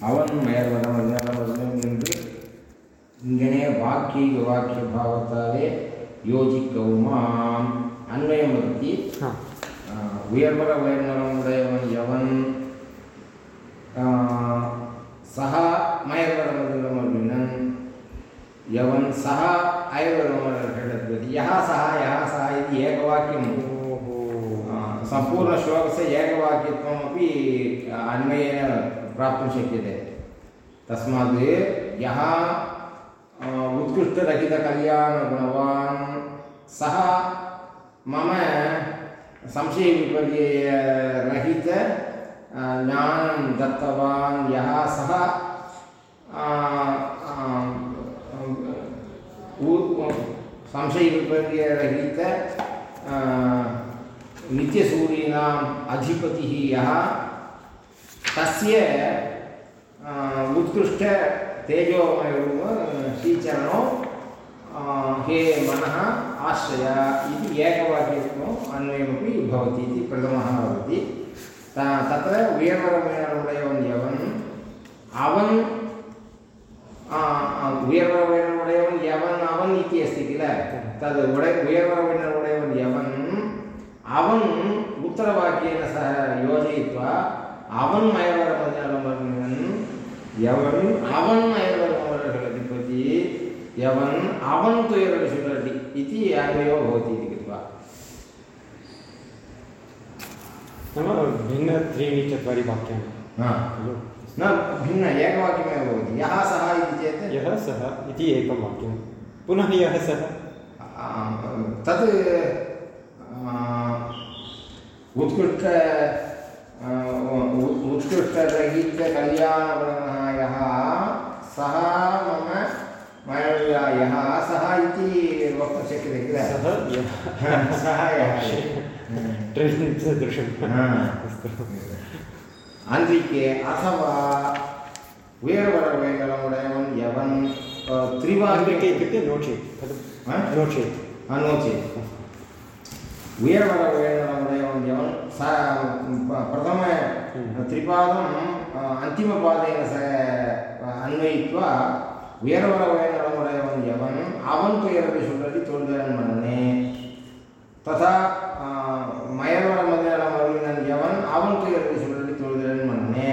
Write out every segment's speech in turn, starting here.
அவன் மயர்வனம் அஞ்ஞானவர்ணம் என்று இங்கனே வாக்கிய வாக்கிய பாவத்தாலே யோசிக்கவுமாம் அன்வயம் பற்றி हा உயர்வர உயர்நலம் உடையவன் எவன் ஆஹ், சஹா மயர்வரமதிலம் அப்படின்னன் எவன் சஹா அயர்வரமதி யஹ சஹா யஹ சஹா இது ஏகவாக்கியம் ओहो सम्पूर्णश्लोकस्य एकवाक्यत्वमपि अन्वयेन प्राप्तुं शक्यते। तस्मात् यः उत्कृष्टरहितकल्याणगुणवान् सः मम संशयविपर्ययरहित अ, ज्ञानं दत्तवान्। यः सः संशयविपर्ययरहित नित्यसूरीणाम् अधिपतिः यः तस्य अ, उत्कृष्ट तेजोमयरूप श्रीचरणो अ, हे मनः आश्रय इति एकवाक्यत्वम् अन्वयमपि भवति इति प्रथमः भवति त- तत्र उयर्वरमेणुडयवन् यवन् அவன் உயர்வரவினுடையவன் எவன் அவன் இத்தி அஸ்தி கில தது உடை உயர்வரவினுடையவன் எவன் அவன் உத்தரவாக்கியேன சக யோஜயித்வா அவன் மயவரமதினவன் எவன் அவன் மயவரமவர்கள் அதிபதி எவன் அவன் துயரவிசுரடி इति अन्वयो भवति इति कृत्वा नाम भिन्न त्रीणि चत्वारि वाक्यानि हा खलु न भिन्न एकवाक्यमेव भवति यः सः इति चेत् यः सः इति एकं वाक्यं पुनः यः सः तत् उत्कृष्ट उत्कृष्टरहितकल्याणवर्णः यः सः मम मया यः सः इति वक्तुं शक्यते किल सः यः दृश्यं அன்றைக்கு அசவா உயர்வர வேண்டலம் உடையவன் எவன் திரிவாரிக்கை கிட்ட நோட்சே நோட்சே நோட்சே ப- பிரதம ம். त्रिपादम् अ, अन्तिमपादेन स अन्वयित्वा உயர்வரவேங்கலமுடையவன் எவன் அவன் துயரத்தை சொல்லி தொழுதன் மன்னே ததா மயர்வர மதியம் அருளினன் எவன் அவன் துயரத்தை சொல்லி தொழுதன் மன்னே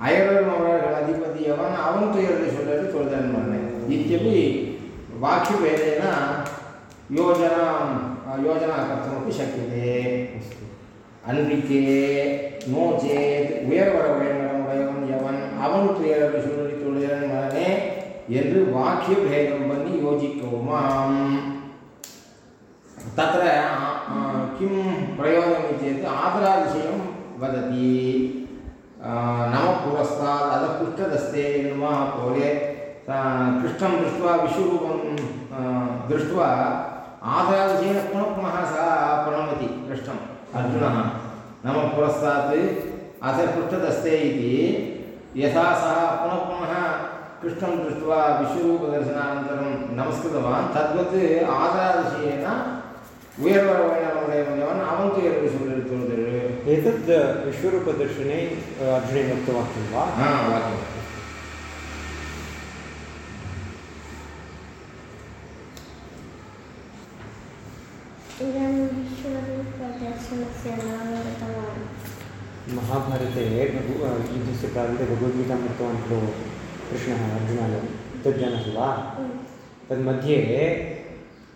அயர்வர் மவர்கள் அதிபதி எவன் அவன் துயரத்தை சொல்லி தொழுதன் மன்னே इत्यपि वाक्यभेदेन योजनां योजना कर्तुमपि शक्यते अस्तु அன்றிக்கே நோ சேத் உயர்வரவேண்டமுடையவன் எவன் அவன் துயரவை சொல்லி தொழுதன் மனனே என்று வாக்கிய பேதம் பண்ணி யோசிக்கவுமாம் तत्र आ, किं प्रयोजनम् चेत् आदरादिशयं वदति आ, नम पुरस्तात् अतः पृष्ठदस्ते वा पोले कृष्णं दृष्ट्वा विश्वरूपं आ, दृष्ट्वा आदरादिशयेन पुनः सः प्रणमति कृष्णम् अर्जुनः नम पुरस्तात् अथ पृष्ठदस्ते इति यथा सः पुनः पुनः कृष्णं दृष्ट्वा विश्वरूपदर्शनानन्तरं नमस्कृतवान्। तद्वत् आदरादिशयेन उयर्वरवैणवदेवन् अवन्तु यर्विशुल्लितुरुदर् एतद् विश्वरूपदर्शने अर्जुनेन उक्तवाक्यं वा? हा वाक्यम् इदं विश्वरूपदर्शनस्य नाम कृतवान् महाभारते युद्धस्य प्रारम्भे भगवद्गीतां दत्तवान् खलु कृष्णः अर्जुनाय तद् जानासि वा तन्मध्ये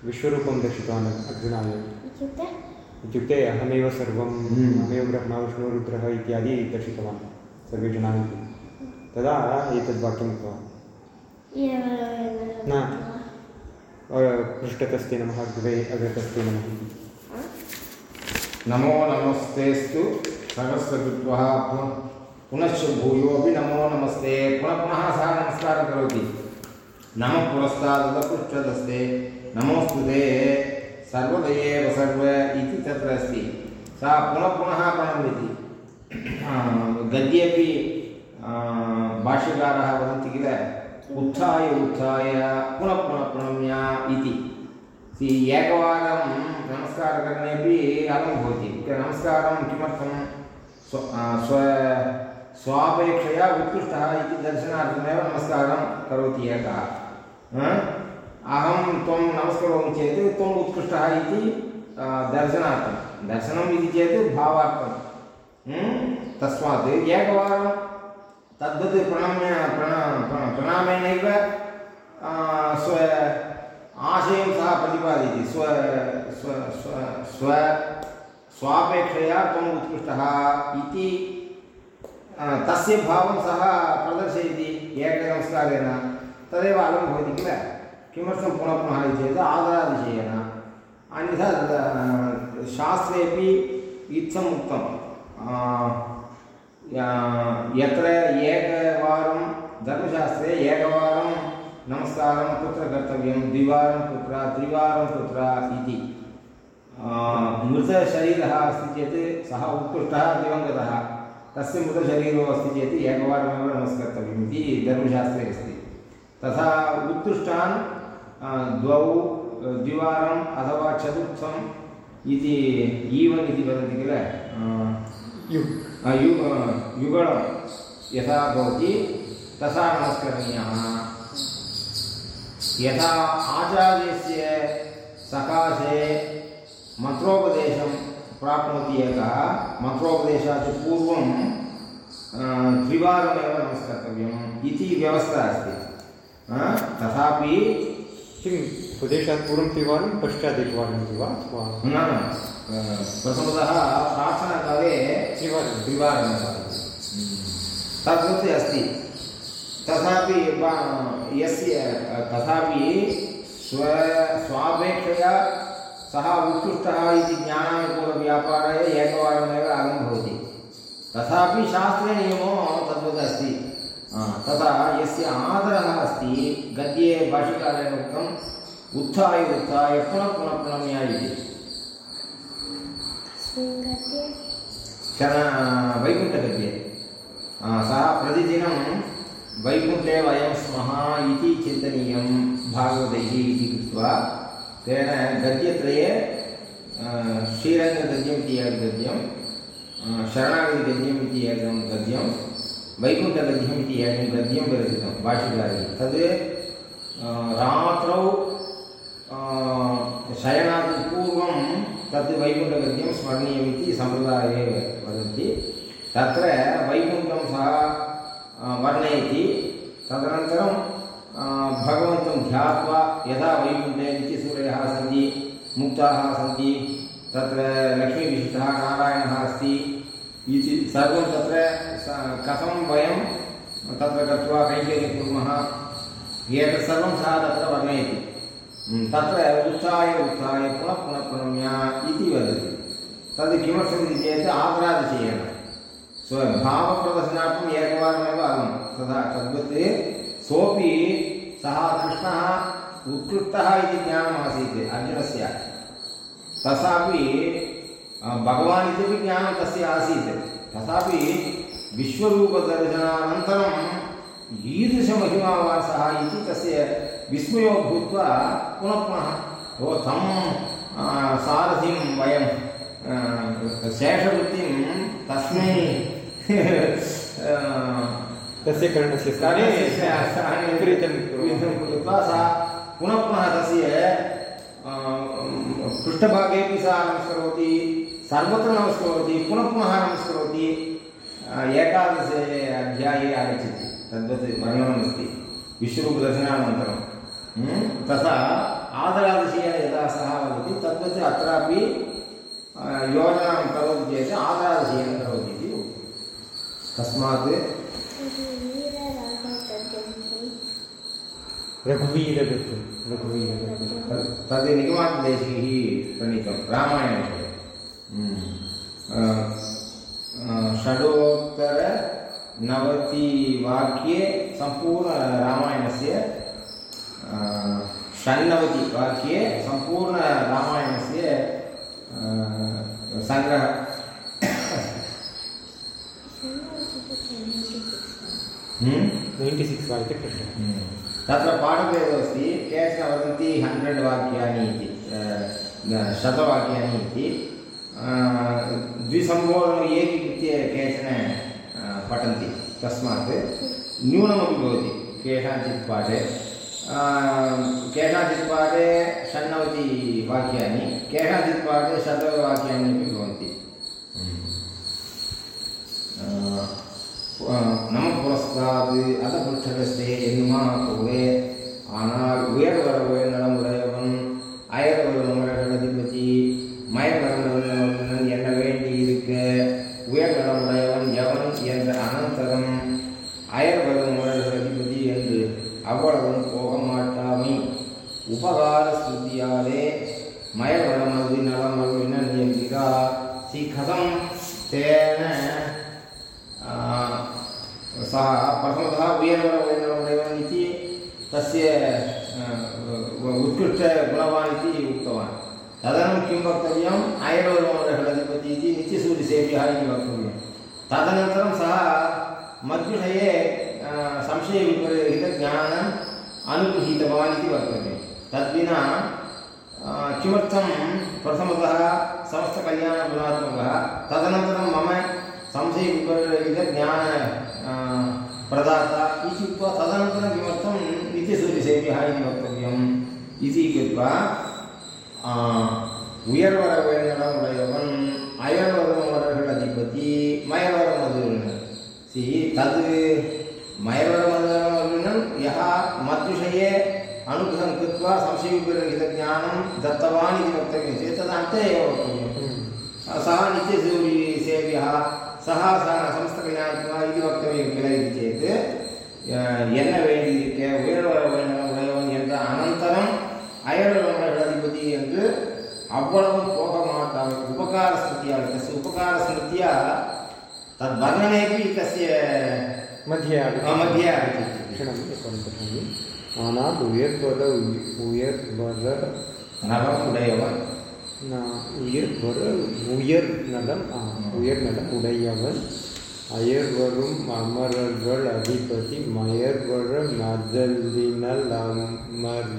विश्वरूपं दर्शितवान् अर्जुनाय इत्युक्ते इत्युक्ते अहमेव सर्वं हम्म। अहमेव ब्रह्मा विष्णुरुद्रः इत्यादि दर्शितवान् सर्वे जानन्ति तदा एतद् वाक्यम् उक्तवान् न। पृष्ठतस्ते नमः अग्रे अग्रतस्ते नमः। नमो नमस्तेस्तु सहस्रकृत्वः पुनश्च भूयोऽपि नमो नमस्ते। पुनः पुनः सः नमस्कारं करोति। नमः पुरस्तादत पृष्ठदस्ते नमोऽस्तु ते। सर्वदयेव सर्व इति तत्र अस्ति। सः पुनः पुनः प्रणम्यति गद्येपि भाष्यकारः वदन्ति किल? उत्थाय उत्थाय पुनः पुनः प्रणम्य इति। एकवारं नमस्कारकरणेपि अलं भवति। नमस्कारं किमर्थं स्व स्व, स्वापेक्षया उत्कृष्टः इति दर्शनार्थमेव नमस्कारं करोति एकः? अहं त्वं नमस्करोमि चेत् त्वम् उत्कृष्टः इति दर्शनार्थं। दर्शनम् इति चेत् भावार्थं। हम्म? तस्मात् एकवारं तद्वत् प्रणम्य प्रण प्रण- प्रणामेनैव स्व आशयं सः प्रतिपादयति। स्व स्व स्व स्व स्वापेक्षया त्वम् उत्कृष्टः इति तस्य भावं सः प्रदर्शयति एकनमस्कारेण तदेव अलं भवति किल? किमर्थं पुनः पुनः इति चेत् आदरातिशयेन। अन्यथा शास्त्रेपि इत्थम् उक्तं यत्र एकवारं धर्मशास्त्रे एकवारं नमस्कारं कुत्र कर्तव्यं द्विवारं कुत्र त्रिवारं कुत्र इति। मृतशरीरः अस्ति चेत् सः उत्कृष्टः दिवङ्गतः। तस्य मृतशरीरो अस्ति चेत् एकवारमेव नमस्कर्तव्यम् इति धर्मशास्त्रे अस्ति। तथा उत्कृष्टान् द्वौ द्विवारम् अथवा चतुर्थम् इति ईवन् इति वदति किल? आ, यु आ, यु यथा भवति तथा नमस्करणीयः यथा आचार्यस्य सकाशे मन्त्रोपदेशं प्राप्नोति एकः मन्त्रोपदेशात् पूर्वं आ, त्रिवारमेव नमस्कर्तव्यम् इति व्यवस्था अस्ति। तथापि किम्? उपदेशात् पूर्वं त्रिवारं पश्चात् वा अथवा? न। प्रथमतः प्रार्थनाकाले त्रिवारं त्रिवारमेव तद्वत् अस्ति तथापि ब- यस्य तथापि स्व स्वापेक्षया सः उत्कृष्टः इति ज्ञानानुकूलव्यापारे एकवारमेव अलं भवति तथापि शास्त्रे नियमो तद्वत् अस्ति तथा यस्य आदरः अस्ति गद्ये भाष्यकारेण उक्तम् उत्थाय उत्थाय पुनः पुनः प्रणम्य इति वैकुण्ठगद्ये आ, सः प्रतिदिनं वैकुण्ठे वयं स्मः इति चिन्तनीयं भागवतैः इति कृत्वा तेन गद्यत्रये श्रीरङ्गगद्यम् इति एकं गद्यं शरणागतिगद्यम् इति एकं गद्यं वैकुण्ठगद्यम् इति एकं गद्यं विरचितं तद् रात्रौ शयनात् पूर्वं तद् वैकुण्ठगद्यं स्मरणीयमिति सम्प्रदाये वदन्ति। तत्र वैकुण्ठं सः वर्णयति। तदनन्तरं भगवन्तं ध्यात्वा यथा वैकुण्ठे नित्यसूरयः सन्ति, मुक्ताः सन्ति, तत्र लक्ष्मीविशिष्टः नारायणः अस्ति इति सर्वं तत्र कथं वयं तत्र गत्वा कैङ्कर्यं कुर्मः एतत् सर्वं सः तत्र वर्णयति। तत्र उत्थाय उत्थाय पुनः पुनः प्रणम्य इति वदति। तद् किमर्थमिति चेत् आदरातिशयेन। स्वभावप्रदर्शनार्थम् एकवारमेव अलं तथा तद्वत् सोऽपि सः कृष्णः उत्कृष्टः इति ज्ञानमासीत् अर्जुनस्य। तथापि भगवान् इत्यपि ज्ञानं तस्य आसीत्। तथापि विश्वरूपदर्शनानन्तरं ईदृशमहिमावान् सः इति तस्य विस्मयो भूत्वा पुनः पुनः ओ तं सारथिं वयं शेषवृत्तिं तस्मै तस्य करणस्य स्थाने विपरीतं कृत्वा सा पुनः पुनः तस्य पृष्ठभागेपि सा नमस्करोति सर्वत्र नमस्करोति पुनः पुनः नमस्करोति एकादशे अध्याये आगच्छति। तद्वत् वर्णनमस्ति। विश्वरूपदर्शनानन्तरं? तथा आदरादिशयेन यदा सः वदति तद्वत् अत्रापि योजनां करोति चेत् आदरादिशयेन करोति इति तस्मात् रघुवीरगद्यं रघुवीरगद्यं तद् निगमान्तदेशैः प्रणीतं रामायणे षडोत्तरनवतिवाक्ये सम्पूर्णरामायणस्य षण्णवतिवाक्ये सम्पूर्णरामायणस्य अ, सङ्ग्रहः? नैन्टि सिक्स् वा इति पृष्टः तत्र पाठभेदो अस्ति केचन वदन्ति हण्ड्रेड् वाक्यानि इति शतवाक्यानि इति द्विसम्बोधनम् एकीकृत्य केचन पठन्ति तस्मात् न्यूनमपि भवति केषाञ्चित् पाठे आ, केषाञ्चित् पाठे षण्णवतिवाक्यानि केषाञ्चित् पाठे शतवाक्यानि अपि भवन्ति நம புரஸ்தாது அத புற்றகஸ்தே என்னுமா போலே ஆனால் உயர் उयर्वरवैनवदेवन् इति तस्य उत्कृष्टगुणवान् इति उक्तवान्। तदनं किं वक्तव्यम्? अयर्वरमहळधिपति इति नित्यसूर्यसेव्यः इति वक्तव्यं तदनन्तरं सः मद्विषये संशयविपरीतज्ञानम् अनुगृहीतवान् इति वक्तव्यं तद्विना किमर्थं प्रथमतः समस्तकल्याणगुणात्मकः, तदनन्तरं मम संशयविपरीतज्ञान प्रदाता इति उक्त्वा तदनन्तरं किमर्थं नित्यसूर्यसेव्यः इति वक्तव्यम् इति कृत्वा உயர்வரவேங்கடம் உடையவன் அயர்வரமர்கள் அதிபதி மயர்வரமதுரிணன் சி தது मयवरमण्डलं यः मद्विषये अनुग्रहं कृत्वा संशयविपरीतज्ञानं दत्तवान् इति वक्तव्यं चेत् तद् अन्ते एव वक्तव्यं सः नित्यसूरिसेव्यः सः सः संस्थकल्याणत्वा इति वक्तव्यं किल इति चेत् என்ன வேண்டியிருக்க உயர்வ வேண்டும் என்ற அனந்தரம் அயர்வ அதிபதி என்று அவ்வளவு போக மாட்டாங்க உபகார ஸ்மிருத்தியா தஸ்ய உபகார ஸ்மிருத்தியா தத் வர்ணனேபி தஸ்ய மத்திய மத்திய ஆகத்தி ஆனால் உயர்பர உயர்பர நலம் உடையவன் உயர்பர உயர் நலம் உயர் நலம் உடையவன் அயர்வரும் அமரர்கள் அதிபதி மயர்வர நதலினல் அமர்.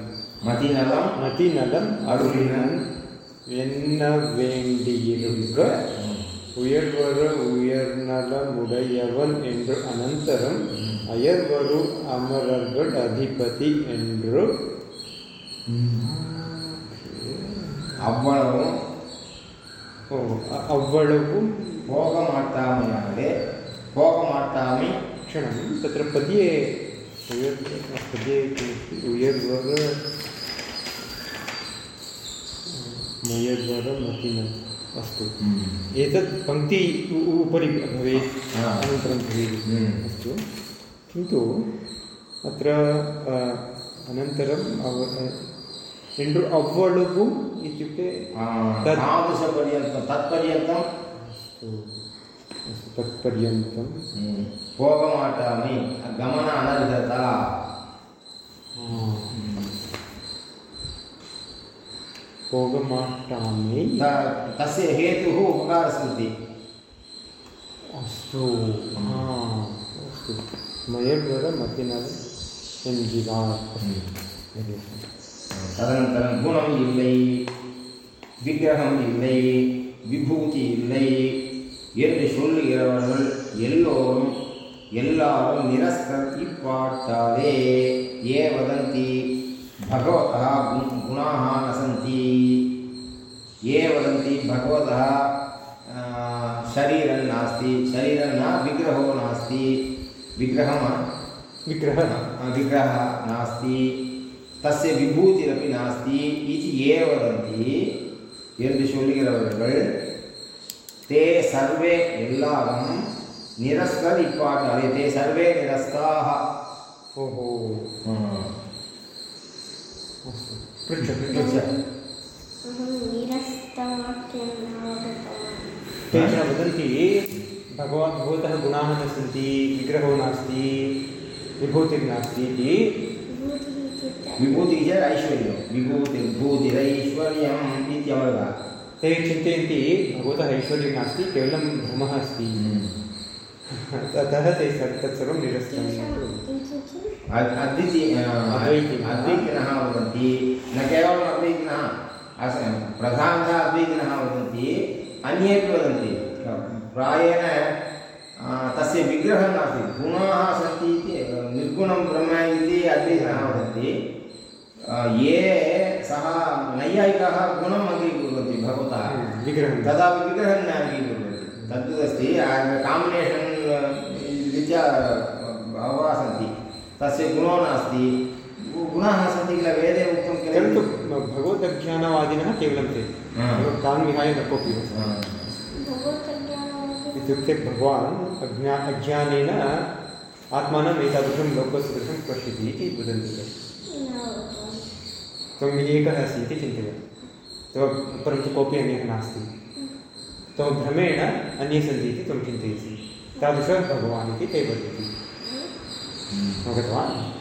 மதிநலம் மதிநலம் அருளினன் என்ன வேண்டியிருக்க? உயர்வர உயர்நலமுடையவன் என்று அனந்தரம் அயர்வரு அமரர்கள் அதிபதி என்று. அவ்வளவும் அவ்வளவும் போக மாட்டாமையாலே भोगमार्तामि क्षणं तत्र पद्ये पद्ये किमस्ति उयद्वर मयद्वरमतिनम् अस्तु एतत् पङ्क्ति उपरि भवेत् अनन्तरं भवेत् अस्तु किन्तु अत्र अनन्तरम् अव एण्ड्रु अव्वळुगुम् इत्युक्ते तत् तादृशपर्यन्तं तत्पर्यन्तम् अस्तु तत्पर्यन्तं होगमाटामि गमन अनर्हता होगमाटामि तस्य हेतुः होकारस्मृति अस्तु अस्तु मयड्वर मतिनर एञ्जिवा तदनन्तरं गुणम् इल्लै विग्रहम् इल्लै विभूति इल्लै என்று சொல்லுகிறவர்கள் எல்லோரும் எல்லாரும் நிரஸ்கர் இப்பாட்டாலே ஏ வதந்தி பகவதா குண- குணாः न सन्ति ये वदन्ति भगवतः आ, शरीरं नास्ति शरीरं न विग्रहो नास्ति विग्रहः विग्रह विग्रहः नास्ति तस्य विभूतिरपि नास्ति इति ये वदन्ति என்று சொல்லுகிறவர்கள் தே சர்வே எல்லாரும் நிரஸ்கர் இப்பாட்டாலே தே சர்வே நிரஸ்தாக ओहो अस्तु पृच्छ पृच्छ। अहं निरस्तवाक्यं न वदतवान् केचन वदन्ति भगवान् भगवतः गुणाः न सन्ति विग्रहो नास्ति विभूतिर्नास्ति इति विभूतिः इत्युक्ते विभूतिः चेत् ऐश्वर्यं विभूतिर्भूतिरैश्वर्यम् इत्यवगतः ते चिन्तयन्ति भगवतः ऐश्वर्यं नास्ति केवलं भ्रमः अस्ति। अतः ते तत्सर्वं निरस्तं। अद्विति अद्वैतिनः। वदन्ति न केवलम् अद्वैतिनः अस प्रधानतः अद्वैतिनः वदन्ति अन्येपि वदन्ति। प्रायेण तस्य विग्रहः नास्ति। गुणाः सन्ति इति निर्गुणं ब्रह्म इति आ, ये सः नैयायिकाः गुणम् अङ्गीकुर्वन्ति भगवतः विग्रहं तदापि विग्रहं न अङ्गीकुर्वन्ति तद्वदस्ति काम्बिनेशन् रीत्या बहवः सन्ति तस्य गुणो नास्ति गुणाः सन्ति किल वेदे उक्तं किल परन्तु भगवदज्ञानवादिनः केवलं ते हा। तान् विहाय न कोऽपि। हा। इत्युक्ते भगवान् अज्ञा अज्ञानेन आत्मानम् एतादृशं लोकसदृशं पश्यति इति वदन्ति। त्वम् एकः अस्ति इति चिन्तय तव परन्तु कोऽपि अन्यः नास्ति तव भ्रमेण अन्ये सन्ति इति त्वं चिन्तयसि तादृशः भगवान् इति ते वदन्ति अवगतवान्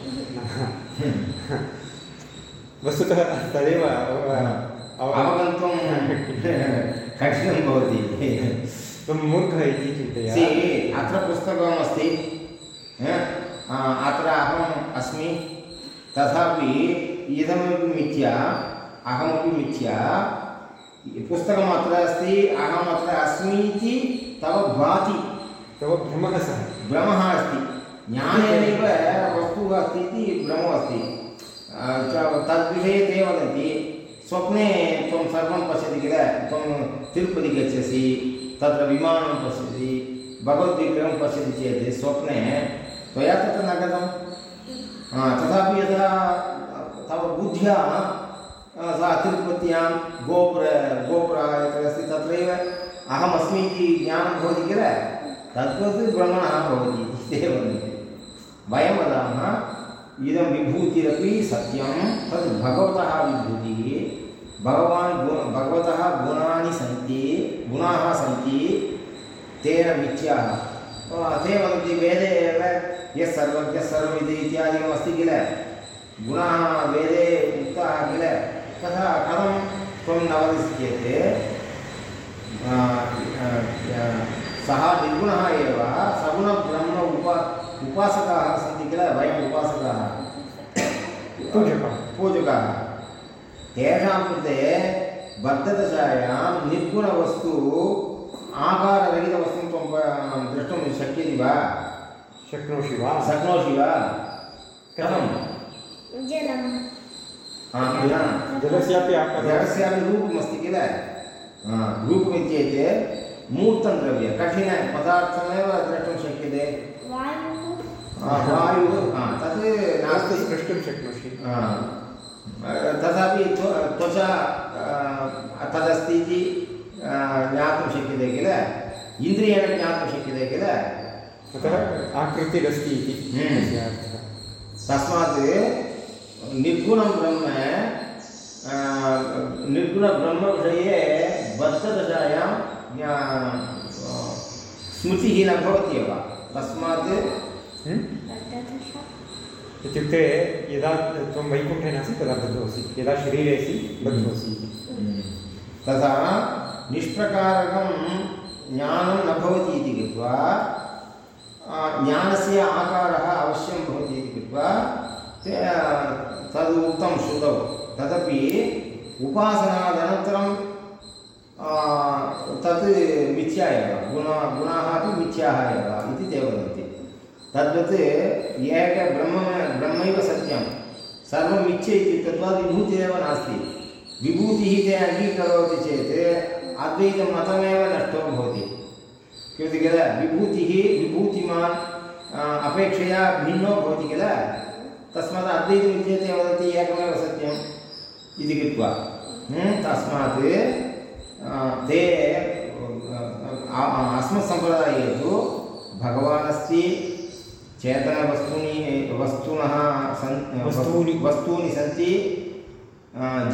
वस्तुतः तदेव अव- अवगन्तुं कठिनं भवति। त्वं मूर्खः इति चिन्तय सि अत्र पुस्तकमस्ति ह? आ, अत्र अहम् अस्मि। तथापि इदमपि मिथ्या अहमपि मिथ्या। पुस्तकम् अत्र अस्ति अहम् अत्र अस्मि इति तव भाति। तव भ्रमः सः। भ्रमः अस्ति। ज्ञानेनैव वस्तुः अस्ति इति भ्रमो अस्ति। आ, त- तद्विषये ते वदन्ति स्वप्ने त्वं सर्वं पश्यति किल? त्वं तिरुपति गच्छसि तत्र विमानं पश्यति भगवद्विग्रहं पश्यति चेत् स्वप्ने त्वया तत्र न गतं? तथापि यदा तव बुद्ध्या सा तिरुपत्यां गोपुर गोपुरः यत्र अस्ति तत्रैव। अहमस्मि इति ज्ञानं भवति किल? तद्वत् ब्रह्मणः भवति इति ते वदन्ति वयं वदामः, इदं विभूतिरपि सत्यं तद् भगवतः विभूतिः। भगवान् गु भगवतः गुणानि सन्ति, गुणाः सन्ति, तेन मिथ्याः। ते वदन्ति वेदे एव, यः सर्वज्ञः सर्वमिति इत्यादिकमस्ति किल? गुणाः वेदे उक्ताः किल? तथा कथं त्वं न वदसि चेत् सः निर्गुणः एव सगुणब्रह्म उप उपासकाः सन्ति किल? वयम् उपासकाः। पूजकाः। पूजकाः। तेषां कृते बद्धदशायां निर्गुणवस्तु आकाररहितवस्तुं त्वं द्रष्टुं शक्यते वा? शक्नोषि वा? शक्नोषि वा? कथं जलं हा, किल? जलस्यापि आकारः जलस्यापि रूपमस्ति किल हा, रूपमित्येत् मूर्तं द्रव्य कठिनपदार्थमेव द्रष्टुं शक्यते वायुः हा, वायुः हा, तत् नास्ति स्पष्टुं शक्नोषि तथापि त्वचा तदस्ति इति ज्ञातुं शक्यते किल इन्द्रियेण ज्ञातुं शक्यते किल अतः आकृतिरस्ति इति हम्म। अर्थः तस्मात् निर्गुणं ब्रह्म निर्गुणब्रह्मविषये बद्धदशायां स्मृतिः न भवत्येव तस्मात् हम्म? इत्युक्ते यदा त्वं वैकुण्ठे नासि तदा बद्धोऽसि। यदा शरीरे असि तथा निष्प्रकारकं ज्ञानं न भवति इति कृत्वा ज्ञानस्य आकारः अवश्यं भवति इति कृत्वा ते तद् उक्तं श्रुतौ तदपि उपासनादनन्तरं तत् मिथ्या एव। गुण, गुणाः अपि मिथ्याः एव इति ते वदन्ति। तद्वत् एक ब्रह्म, ब्रह्मैव सत्यं। सर्वं मिथ्य इति तद्वत् विभूतिरेव नास्ति। विभूतिः ते अङ्गीकरोति चेत् अद्वैतं मतमेव नष्टो भवति। किमस्ति किल? विभूतिः, विभूतिमान् अपेक्षया भिन्नो भवति किल? तस्मात् अद्वैतम् इत्येते वदति एकमेव सत्यम् इति कृत्वा तस्मात् ते अस्मत् सम्प्रदाये तु भगवान् अस्ति चेतनवस्तूनि वस्तुनः सन् वस्तूनि। वस्तूनि सन्ति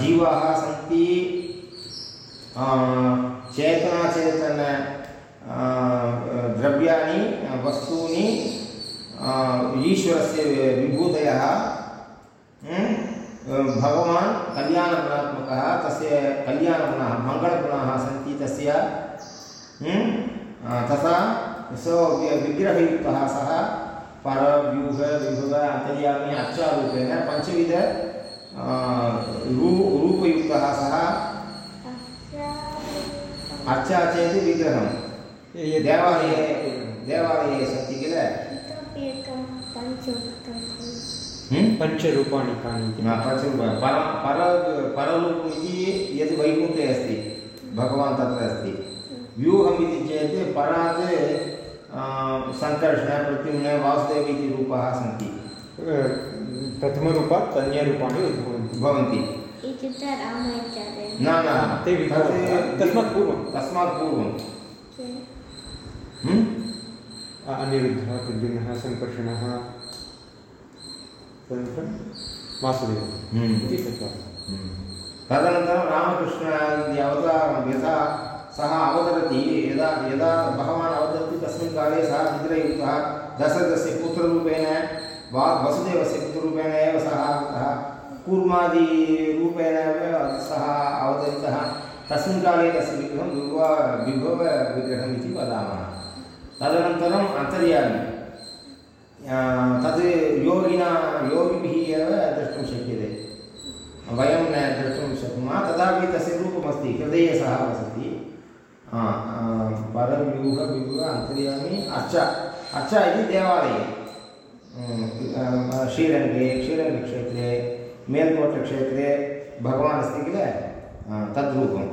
जीवाः सन्ति चेतनाचेतन द्रव्याणि वस्तूनि ईश्वरस्य विभूतयः हम्म, भगवान् कल्याणगुणात्मकः तस्य कल्याणगुणाः मङ्गलगुणाः सन्ति तस्य तथा सो वि- विग्रहयुक्तः सः परव्यूह विभुव अन्तर्यामी अर्चारूपेण पञ्चविध रू रूपयुक्तः सः। अर्चा चेत् विग्रहं देवालये देवालये सन्ति किल इतोपि एकं पञ्च उक्तं खलु हम्म? पञ्चरूपाणि कानि पर पर पररूपम् इति यद् वैकुण्ठे अस्ति भगवान् तत्र अस्ति व्यूहम् इति चेत् परात् सङ्कर्षण प्रद्युम्न वासुदेव इति रूपाः सन्ति प्रथमरूपात् अन्यरूपाणि उद्भवन्ति भवन्ति न न ते तस्मात् पूर्वं तस्मात् पूर्वं अनिरुद्धः प्रद्युम्नः सङ्कर्षणः तदनन्तरं वासुदेवः हम्म। इति चत्वारः तदनन्तरं रामकृष्ण यथा सः अवतरति यदा यदा भगवान् अवतरति तस्मिन् काले सः निद्रयुक्तः दशरथस्य पुत्ररूपेण वा वसुदेवस्य पुत्ररूपेण एव सः कूर्मादिरूपेण एव सः अवतरितः तस्मिन् काले तस्य विग्रहं विभव विभवविग्रहम् इति वदामः तदनन्तरम् अन्तर्यामि तद् योगिना योगिभिः एव द्रष्टुं शक्यते। वयं न द्रष्टुं शक्नुमः तथापि तस्य रूपमस्ति हृदये सः वसति। आ, आ, परव्यूह विभुः अन्तर्यामि अर्च। अर्च इति देवालये। श्रीरङ्गे श्रीरङ्गक्षेत्रे मेल्कोटक्षेत्रे भगवान् अस्ति किल? तद्रूपम्।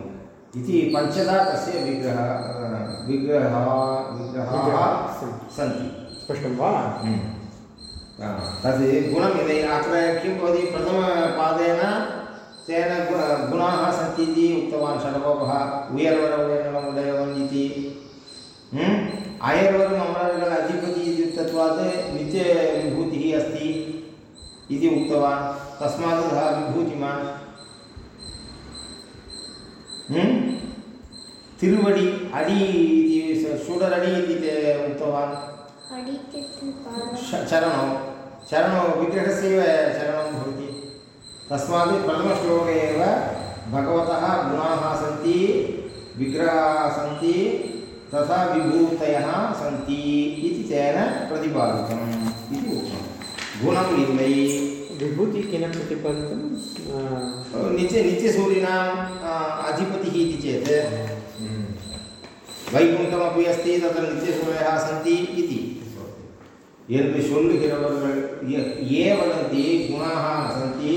इति पञ्चदा तस्य विग्रहः विग्रहाः विग्रहाः सन्ति। स्पष्टं वा? हम्म। तद् गुणमिति अत्र किं भवति, प्रथमपादेन तेन गुणाः सन्ति इति उक्तवान् षडकोपः उयर्वरवयनमुडयवन् इति। हम्म? अयर्वरम् अमरगण अधिपति इत्युक्तत्वात् नित्यविभूतिः अस्ति इति उक्तवान्। तस्मात् सः विभूतिमान्। हम्म? तिरुवडि, अडि इति सुडरडि इति ते उक्तवान्। चरणौ चरणौ विग्रहस्यैव चरणं भवति। तस्मात् प्रथमश्लोके एव भगवतः गुणाः सी विग्रहाः सन्ति तथा विभूत सी इति तेन प्रतिपादितम् इति विभूति केन प्रतिपादित नीचे नीचे सूर्यना अधिपति चेत। हम्म। वैकुंठमी अस्त तत्र नित्यसूरयः सी என்று சொல்லுகிறவர்கள் ய- ये वदन्ति गुणाः न सन्ति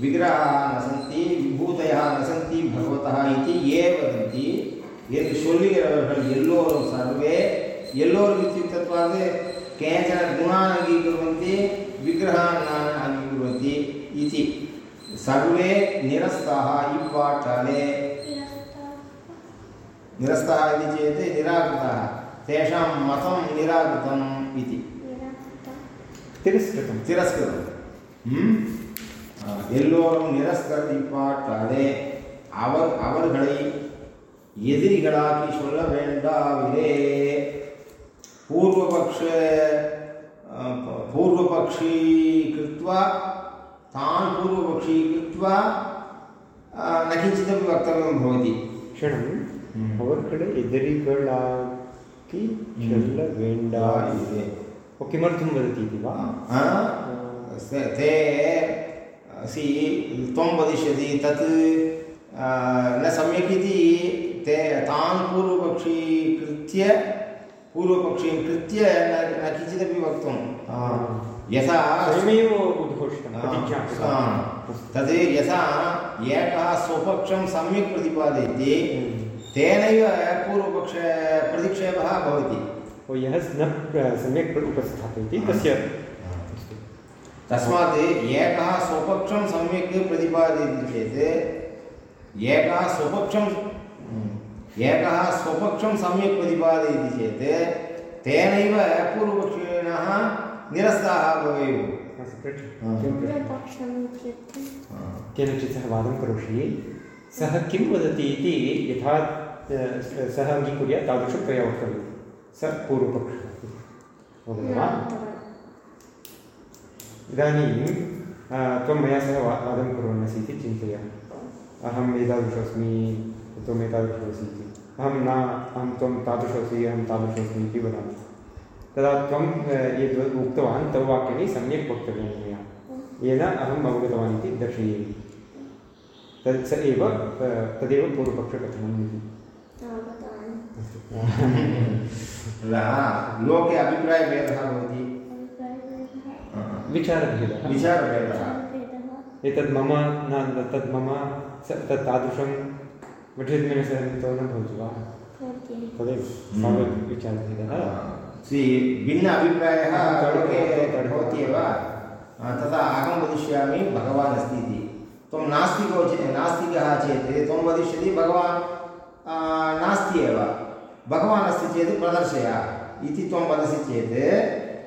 विग्रहाः न सन्ति विभूतयः न सन्ति भगवतः इति ये वदन्ति என்று சொல்லுகிறவர்கள் எல்லோரும் सर्वे எல்லோரும் इत्युक्तत्वात् केचन गुणान् अङ्गीकुर्वन्ति विग्रहान् न अङ्गीकुर्वन्ति इति सर्वे निरस्ताः इप्पाटाले निरस्तः इति चेत् निराकृतः तेषां मतं निराकृतम् इति తిరస్కృతం తిరస్కృతం எல்லோரும் நிரஸ்கரிப்பாற்றாதே அவர் அவர்களை எதிரிகளாக்கி சொல்ல வேண்டாவிலே பூர்வபக்ஷ பூர்வபக்ஷி கிருத்வா தான் பூர்வபக்ஷி கிருத்வா न किञ्चिदपि वक्तव्यं भवति क्षणम् அவர்களை எதிரிகளாக்கி சொல்ல வேண்டாம் किमर्थं वदति इति वा ते- सि त्वं वदिष्यति तत् न सम्यक् इति ते तान् पूर्वपक्षीकृत्य पूर्वपक्षीं कृत्य न न किञ्चिदपि वक्तुं। यथा स्वयमेव उद्घोषितं तद् यथा एकः स्वपक्षं सम्यक् प्रतिपादयति तेनैव पूर्वपक्ष प्रतिक्षेपः भवति। ओ यः न सम्यक् उपस्थापयति। तस्य तस्मात् एकः स्वपक्षं सम्यक् प्रतिपादयति चेत् एकः स्वपक्षं एकः स्वपक्षं सम्यक् प्रतिपादयति चेत् तेनैव पूर्वपक्षिणः निरस्ताः भवेयुः? पूर्वपक्षम् इत्युक्ते केनचित् सह वादं करोषि। सः किं वदति इति यथा सः अङ्गीकुर्यात् तादृशं त्वया वक्तव्यं स पूर्वपक्षः अवगतं वा इदानीं त्वं मया सह वादं कुर्वन्नसि इति चिन्तय। अहम् एतादृशोऽस्मि त्वम् एतादृशोऽसि इति अहं न अहं त्वं तादृशोऽसि अहं तादृशोऽस्मि इति वदामि। तदा त्वं यद् उक्तवान् तव वाक्यानि सम्यक् वक्तव्यं मया। येन अहम् अवगतवान् इति दर्शयेयं तत् स एव तदेव पूर्वपक्षकथनम् इति। लोके अभिप्रायभेदः भवति विचारभेदः विचारभेदः एतद् मम न तद् मम तत् तादृशं न भवति वा? तदेव तावत् विचारभेदः सि भिन्न अभिप्रायः लोके भवति एव। आ, तथा अहं वदिष्यामि भगवान् अस्ति इति। त्वं नास्तिको चेत् नास्तिकः चेत् त्वं वदिष्यति भगवान् नास्ति एव। भगवान् अस्ति चेत् प्रदर्शय इति त्वं वदसि चेत्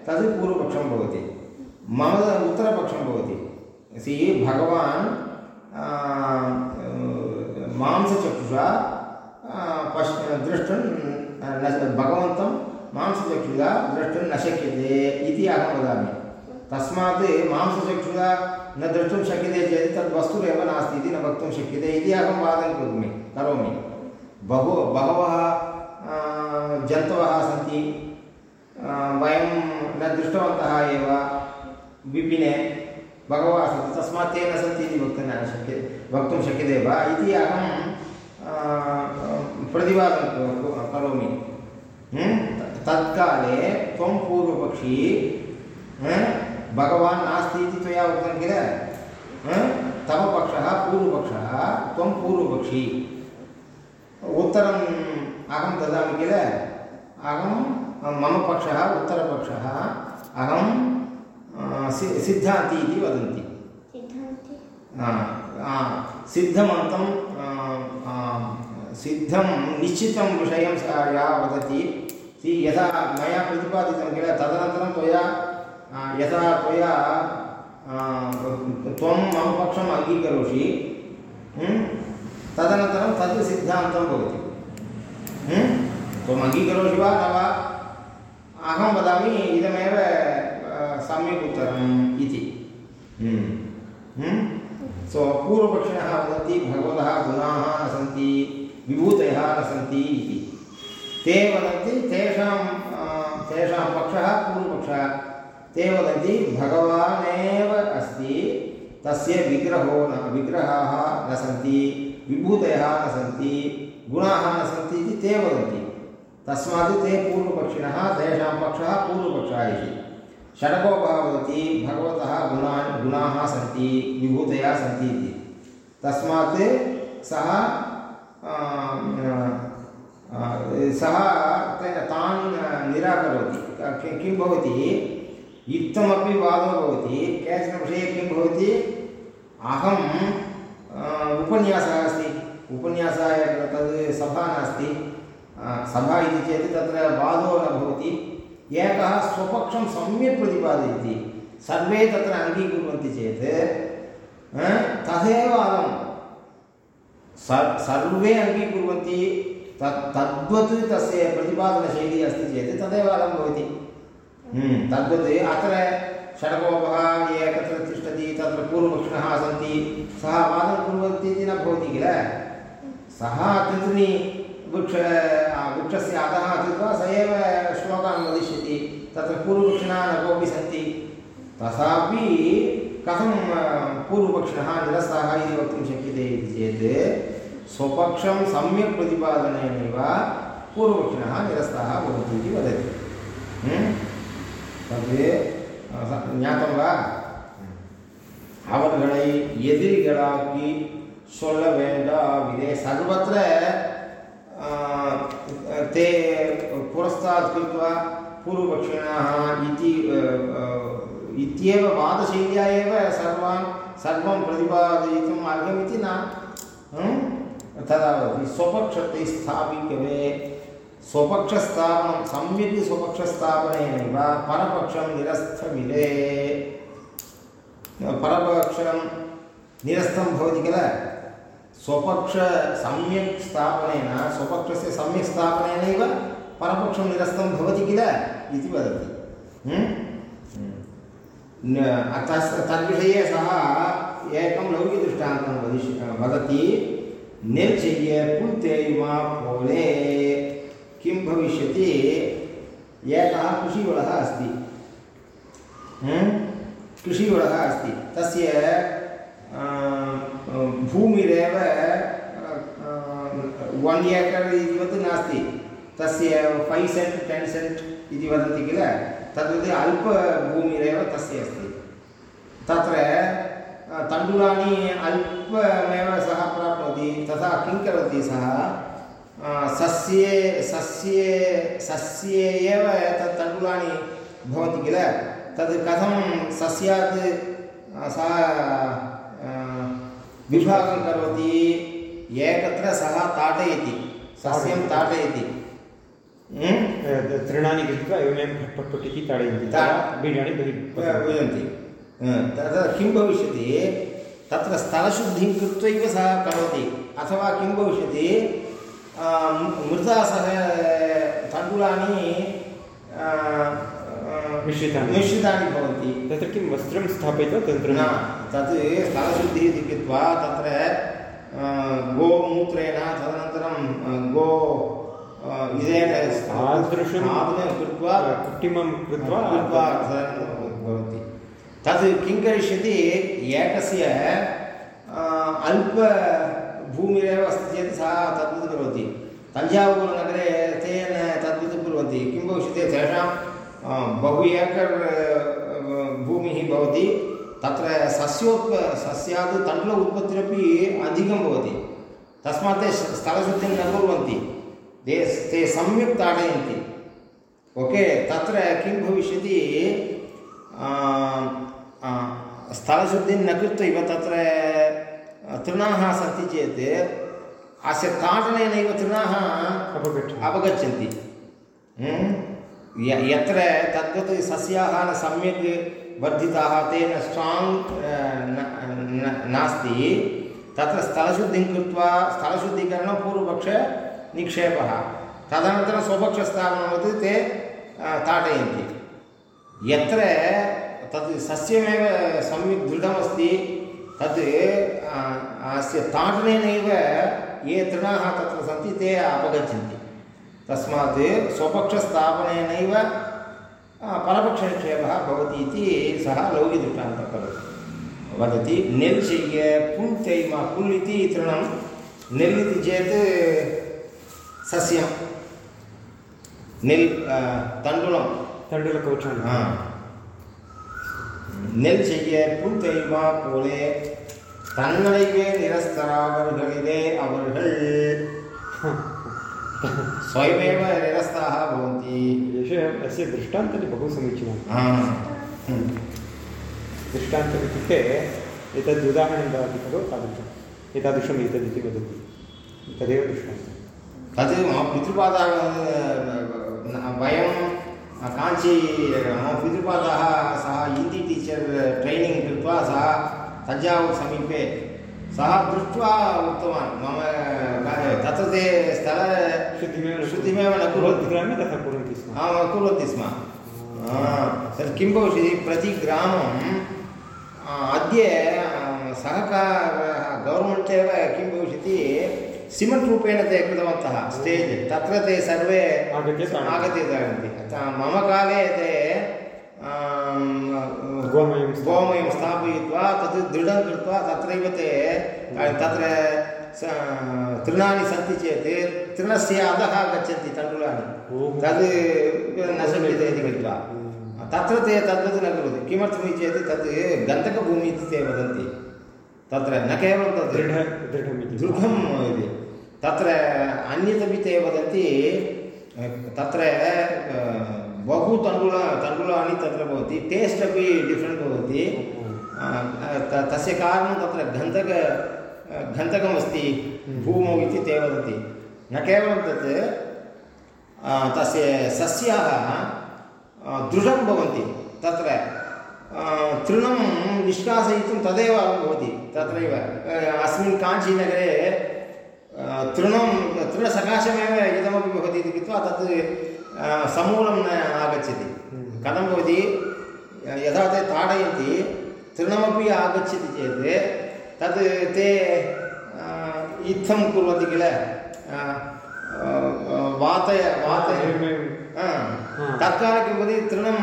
तद् पूर्वपक्षं भवति। मम उत्तरपक्षं भवति। सि भगवान् मांसचक्षुषा पश्, द्रष्टुं न भगवन्तं मांसचक्षुषा द्रष्टुं न शक्यते इति अहं वदामि। तस्मात् मांसचक्षुषा न द्रष्टुं शक्यते चेत् तद् वस्तुरेव नास्ति इति न वक्तुं शक्यते इति अहं वादं करोमि। करोमि। बहु, बहवः जन्तवः सन्ति वयं न दृष्टवन्तः एव, विपिने बहवः सन्ति, तस्मात् ते न सन्ति इति वक्तुं न शक्यते वक्तुं शक्यते वा? इति अहं प्रतिवादं करोमि। तत्काले त्वं पूर्वपक्षी? भगवान् नास्ति इति त्वया उक्तं किल? तव पक्षः, पूर्वपक्षः, त्वं पूर्वपक्षी। उत्तरम् अहं ददामि किल अहं मम पक्षः उत्तरपक्षः अहं सि सिद्धान्ति इति वदन्ति सिद्धमन्तं सिद्धं निश्चितं विषयं सा या वदति यथा मया प्रतिपादितं किल तदनन्तरं त्वया यथा त्वया त्वं मम पक्षम् अङ्गीकरोषि? तदनन्तरं तद् सिद्धान्तं भवति? त्वम् अङ्गीकरोषि वा न वा अहं वदामि इदमेव सम्यक् उत्तरम् इति। हुं? हुं? सो पूर्वपक्षिणः वदन्ति भगवतः गुणाः न सन्ति विभूतयः न सन्ति इति। ते वदन्ति तेषां तेषां पक्षः पूर्वपक्षः। ते वदन्ति भगवानेव अस्ति तस्य विग्रहो न विग्रहाः न सन्ति विभूतयः न सन्ति गुणाः न सन्ति इति ते वदन्ति। तस्मात् ते पूर्वपक्षिणः तेषां पक्षः पूर्वपक्षः इति षडकोपः वदति भगवतः गुणान् गुणाः सन्ति विभूतयः सन्ति इति। तस्मात् सः सः तान् निराकरोति। कि- भवति? इत्थमपि वादो भवति। केचन विषये किं भवति? अहं आ, उपन्यासः अस्ति। उपन्यासः तद् सभा नास्ति। सभा इति चेत् तत्र वादो न भवति। एकः स्वपक्षं सम्यक् प्रतिपादयति। सर्वे तत्र अङ्गीकुर्वन्ति चेत् तदेव अलं सर् सर्वे अङ्गीकुर्वन्ति तत् तद्वत् तस्य प्रतिपादनशैली अस्ति चेत् तदेव अलं भवति। हम्म, तद्वत् अत्र षडकोपः ये एकत्र तिष्ठति तत्र पूर्वपक्षिणः सन्ति सः वादं कुर्वन्ति इति न भवति किल? सः तिन्त्रिणी वृक्ष आ, वृक्षस्य अधः स्थित्वा स एव श्लोकान् वदिष्यति तत्र पूर्वपक्षिणः न कोऽपि सन्ति तथापि कथं आ, पूर्वपक्षिणः निरस्ताः इति वक्तुं शक्यते इति चेत् स्वपक्षं सम्यक् प्रतिपादनेनैव पूर्वपक्षिणः निरस्ताः भवन्ति इति वदति हम्म? तद् आ, स- ज्ञातं वा அவர்களை எதிரிகளாக்கி சொல்ல வேண்டாம் இதே सर्वत्र आ, ते पुरस्तात् कृत्वा पूर्वपक्षिणः इति आ, आ, इत्येव वादशैल्या एव सर्वान् सर्वं प्रतिपादयितुम् अर्हमिति न हं? तदा वदति स्वपक्षते स्थापिकवे स्वपक्षस्थापनं सम्यक् स्वपक्षस्थापनेनैव परपक्षं निरस्तमिले परपक्षं निरस्तं भवति किल स्वपक्ष सम्यक् स्थापनेन, स्वपक्षस्य सम्यक् स्थापनेनैव परपक्षं निरस्तं भवति किल इति वदति। हम्म? तस्, तद्विषये सः एकं लौकिकदृष्टान्तं वदिष्य वदति, निर्जय्य पुल्तेयुमा पोले, किं भविष्यति? एकः कृषिवलः अस्ति। हम्म? कृषिवलः अस्ति। तस्य भूमिरेव वन् एकर् इतिवत् नास्ति। तस्य फैव् सेण्ट् टेन् सेण्ट् इति वदन्ति किल? तद्वत् अल्पभूमिरेव तस्य अस्ति। तत्र अ, तण्डुलानि अल्पमेव सः प्राप्नोति तथा किं करोति सः? सस्ये सस्ये सस्ये एव तत् तण्डुलानि भवन्ति किल? तद् कथं सस्यात् सः अ, विभागं करोति एकत्र सः ताडयति सस्यं ताडयति? तृणानि कृत्वा एवमेव फट् फट् इति ताडयन्ति बीजानि बहिः तदा किं भविष्यति? तत्र स्थलशुद्धिं कृत्वैव सः करोति। अथवा किं भविष्यति? मृदा सह तण्डुलानि मिश्रितानि। मिश्रितानि भवन्ति। तत्र किं? वस्त्रं स्थापयित्वा तन्त्रं तत् स्थलशुद्धिः इति कृत्वा तत्र गोमूत्रेण तदनन्तरं गो इदेन तादृशं कृत्वा कुट्टिमं कृत्वा कृत्वा भवति। तत् किं करिष्यति एकस्य अल्पभूमिरेव अस्ति चेत् सः तद्वत् करोति तञ्जावूरुनगरे तेन तद्वत् कुर्वन्ति किं भविष्यति तेषां बहु एकर् भूमिः भवति। तत्र सस्योत्प सस्यात् तण्डुल उत्पत्तिरपि अधिकं भवति। तस्मात् ते स्थलशुद्धिं न कुर्वन्ति। ते ते सम्यक् ताडयन्ति। ओके तत्र किं भविष्यति? स्थलशुद्धिं न कृत्वैव तत्र तृणाः सन्ति चेत् अस्य ताडनेनैव तृणाः अपगच्छन्ति। अपगच्छन्ति। हम्म? यत्र तद्वत् सस्याः न सम्यक् वर्धिताः ते न स्ट्राङ्ग् नास्ति। तत्र स्थलशुद्धिं कृत्वा स्थलशुद्धीकरणं पूर्वपक्ष निक्षेपः। तदनन्तरं स्वपक्षस्थापनवत् ते आ, ताडयन्ति यत्र तद् सस्यमेव सम्यक् दृढमस्ति तद् अस्य ताडनेनैव ये तृणाः तत्र सन्ति ते अपगच्छन्ति। तस्मात् स्वपक्षस्थापनेनैव परपक्षनिक्षेपः भवति इति सः लौकिदृष्टान्तः करोति वदति नेल् செய்ய புல் தேய்மா புல் इति तृणं नेल् इति चेत् सस्यं नेल् आ, तण्डुलं तण्डुलकौचानि ஆ. நெல் செய்ய புல் தெய்வா போலே தன்னடைவே நிரஸ்தராவர்களிலே அவர்கள் स्वयमेव निरस्ताः भवन्ति। एष अस्य दृष्टान्तानि बहु समीचीनं. दृष्टान्तम् इत्युक्ते एतद् उदाहरणं ददाति खलु तादृशम्। एतादृशम् एतदिति वदति। तदेव दृष्टान्तम् तद् मम पितृपादाः वयं काञ्ची मम पितृपादाः सः हिंदी टीचर् ट्रैनिङ्ग् कृत्वा सः तञ्जावूर् समीपे सः दृष्ट्वा उक्तवान्। मम तत्र ते स्थल शुद्धिमेव शुद्धिमेव न कुर्वन्ति। ग्रामे तथा कुर्वन्ति स्म। आम्, कुर्वन्ति स्म। तत् किं भविष्यति प्रति ग्रामं अद्य आ, सहकारः गौर्मेण्ट् एव किं भविष्यति? सिमेण्ट् रूपेण ते कृतवन्तः स्टेज्। तत्र ते सर्वे आगत्य आगत्य मम काले ते गोमयं। गोमयं स्थापयित्वा तत् दृढं कृत्वा तत्रैव ते तत्र स- तृणानि सन्ति चेत् तृणस्य अधः गच्छन्ति तण्डुलानि तद् न शक्यते इति कृत्वा तत्र ते तद्वत् न करोति किमर्थमिति चेत् तत् गन्धकभूमिः इति ते वदन्ति तत्र न केवलं तद् दृढ दृढमिति दृढम् इति तत्र अन्यदपि ते वदन्ति तत्र बहु तण्डुल तण्डुलानि तत्र भवति टेस्ट् अपि डिफ़्रेण्ट् भवति. तस्य कारणं तत्र गन्धक गन्धकमस्ति भूमौ इति ते वदन्ति न केवलं तत् तस्य सस्याः दृढं भवन्ति तत्र तृणं निष्कासयितुं तदेव भवति तत्रैव. अस्मिन् काञ्चीनगरे तृणं तृणसकाशमेव इदमपि भवति इति कृत्वा तत् समूलं न आगच्छति कथं भवति यदा ते ताडयन्ति तृणमपि आगच्छति चेत् तत् ते इत्थं कुर्वन्ति किल वातय वातय। तत्काले किं भवति तृणं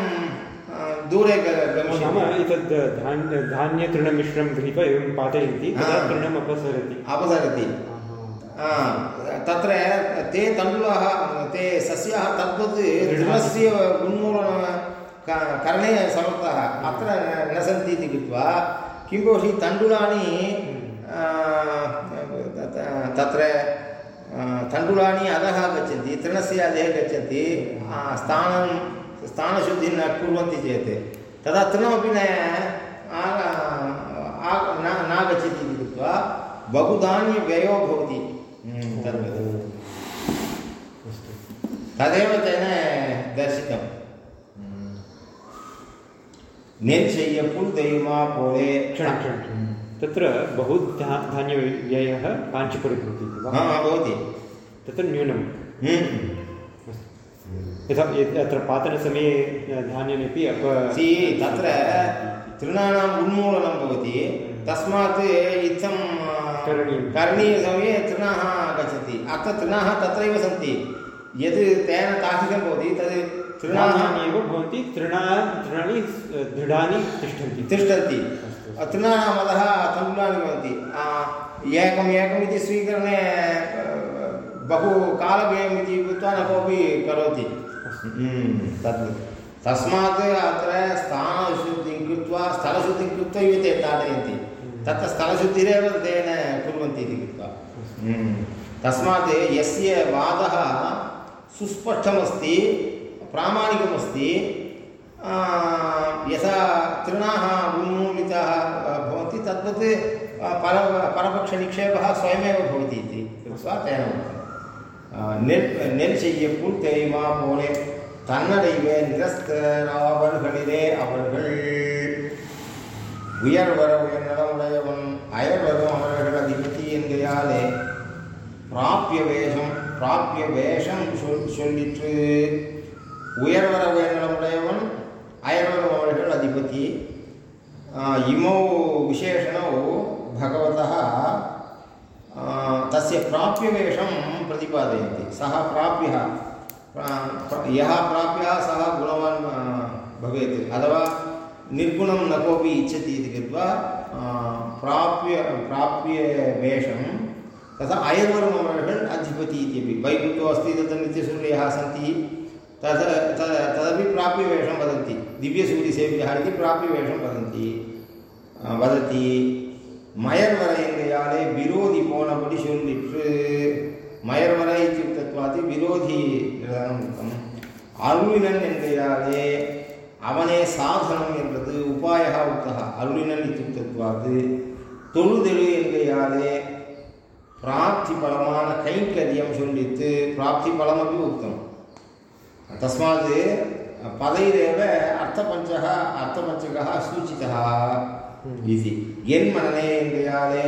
दूरे नाम एतद् धान्य धान्यतृणमिश्रं गृहीत्वा एवं पातयन्ति तदा तृणम् अपसरति अपसरति तत्र ते तण्डुलाः ते सस्याः तद्वत् तृणस्य उन्मूलनं करणे समर्थाः अत्र न- सन्ति इति कृत्वा किं भवति तण्डुलानि तत्र तण्डुलानि अधः गच्छन्ति तृणस्य अधः गच्छन्ति स्थानं स्थानशुद्धिं न कुर्वन्ति चेत् तदा तृणमपि न न नागच्छति इति कृत्वा बहुधान्यव्ययो भवति तद् तदेव तेन दर्शितं हम्म। निर्जय्य पुर्दैमा पोले। क्षणं हम्म। तत्र बहु धा धान्यव्ययः काञ्चिपुरकृति भवति। तत्र न्यूनम् हम्म। यथा अत्र पातनसमये धान्यमपि अप तत्र तृणानाम् उन्मूलनं भवति। तस्मात् इत्थं करणीयं। करणीयसमये तृणाः आगच्छन्ति। अत्र तृणाः तत्रैव सन्ति। यत् तेन तार्किकं भवति तद् तृणाः एव भवन्ति तृणा तृणानि दृढानि तिष्ठन्ति। तिष्ठन्ति। तृणानाम् अधः तण्डुलानि भवन्ति एकम् एकम् इति स्वीकरणे बहु कालव्ययम् इति कृत्वा न कोऽपि करोति हम्म, तद् तस्मात् अत्र स्थानशुद्धिं कृत्वा स्थलशुद्धिं कृत्वा एव ते ताडयन्ति। तत्र स्थलशुद्धिरेव तेन कुर्वन्ति इति कृत्वा हम्म, तस्मात् यस्य वादः सुस्पष्टमस्ति प्रामाणिकमस्ति आ, यथा तृणाः उन्मूलिताः आ, भवन्ति तद्वत् आ, पर परपक्षनिक्षेपः स्वयमेव भवति इति कृत्वा तेन उक्तम् आ, நெல் நெல் செய்ய புல் தெரியுமா போலே தன்னடைவே நிரஸ்தராவர்களிலே அவர்கள் உயர் வர உயர் நலமுடையவன் அயர் வரும் அவர்கள் அதிபதி என்கையாலே பிராப்பிய வேஷம் பிராப்பிய வேஷம் சொல் சொல்லிற்று உயர் வர உயர் நலமுடையவன் அயர் வரும் அவர்கள் அதிபதி आ, इमौ विशेषणौ भगवतः आ, तस्य प्राप्यवेषं प्रतिपादयन्ति सः प्राप्यः प्रा- प्र- यः प्राप्यः सः गुणवान् आ, भवेत् अथवा निर्गुणं न कोपि इच्छति इति कृत्वा प्राप्य प्राप्यवेषं तथा अयर्वर्मवर्षन् अधिपति इत्यपि वैकुतो अस्ति तत्र नित्यसूर्यः सन्ति तत् तदपि प्राप्यवेषं वदन्ति दिव्यसूर्यसेव्यः इति प्राप्यवेषं वदन्ति वदति मयर्वरैन्द्रियाले विरोधि पोणपटिशून् लिट् मयर्वर इत्युक्तत्वात् विरोधि अरुणन् इन्द्रियाले அவனே சாதனம் என்றது உபாயா உத்தகா அருளினன் இத்துக்தத்வாது தொழுதெழு என்கையாலே பிராப்தி பலமான கைங்கரியம் சொல்லித்து பிராப்தி பலமபி உக்தம் தஸ்மாத் பதைரேவ அர்த்தபஞ்சக அர்த்தபஞ்சக சூச்சிதா இது என் மனநே என்கையாலே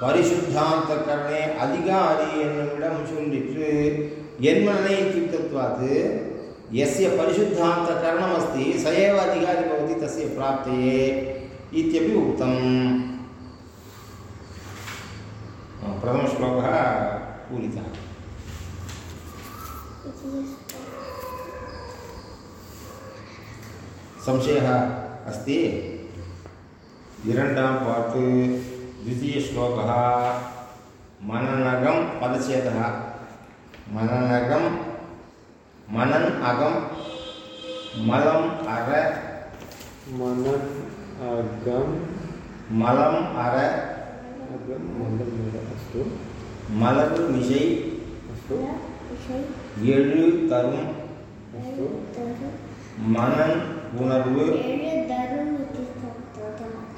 பரிசுத்தாந்த கரணே அதிகாரி என்னுமிடம் சொல்லிற்று என் மனநே இத்துக்தத்வாது यस्य परिशुद्धान्तकरणमस्ति, स एव अधिकारी भवति, तस्य प्राप्तये इत्यपि उक्तं प्रथमश्लोकः पूरितः। संशयः अस्ति। इरण्डां पात् द्वितीयश्लोकः मननगं पदच्छेदः मननगं மனன் அகம் மலம் அற. மனம் அகம் மலம் அற. அகம் மலம் அற. அஸ்து. மலரு மிசை அஸ்து. எழு தரும். அஸ்து. மனன் உணர்வு.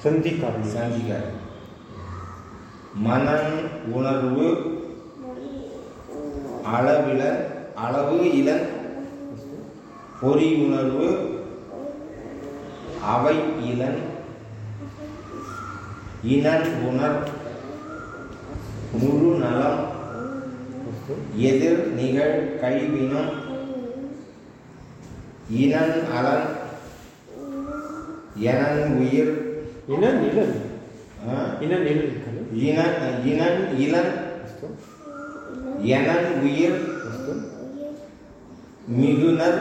சந்திக்காரணி சந்திக்காரணி மனன் உணர்வு. அளவில அளவு இளன் பொறியுணர்வு அவை இளன் இனன் உணர் முழு நலம் எதிர் நிகழ் கழிவினம் இனன் அலன் எனன் உயிர். இனன் இளன் இனன் இளன் இனன் இனன் இளன் எனன் உயிர். மிகுனர்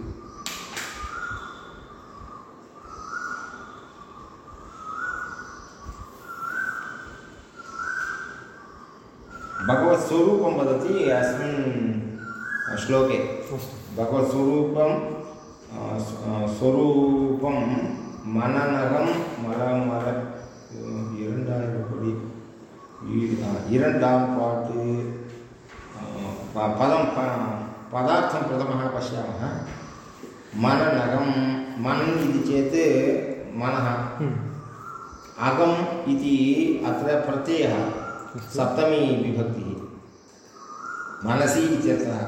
भगवत्स्वरूपं वदति अस्मिन् श्लोके। भगवत्स्वरूपं स्वरूपं मननगं मलमल इरण्डि इरण्डां पाट् पदं प पदार्थं प्रथमः पश्यामः मननगं मनन् मन चेत मन अगम इति अत्र प्रत्ययः सप्तमी विभक्तिः। मनसि इत्यर्थः